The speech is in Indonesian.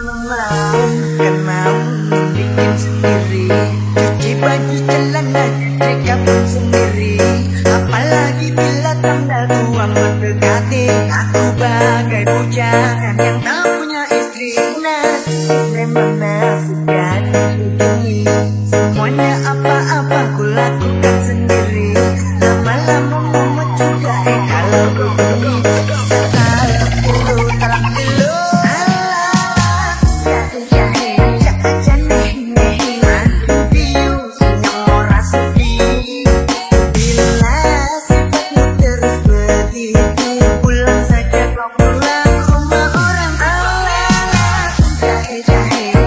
mau kan mau bikin sendiri cuci baju celana nyetrik pun sendiri apalagi bila tanggal tua mendekati aku bagai bujangan yang tak punya istri nasib memang nasib dan ini semuanya apa-apa ku lakukan sendiri lama-lama mumet juga eh baby.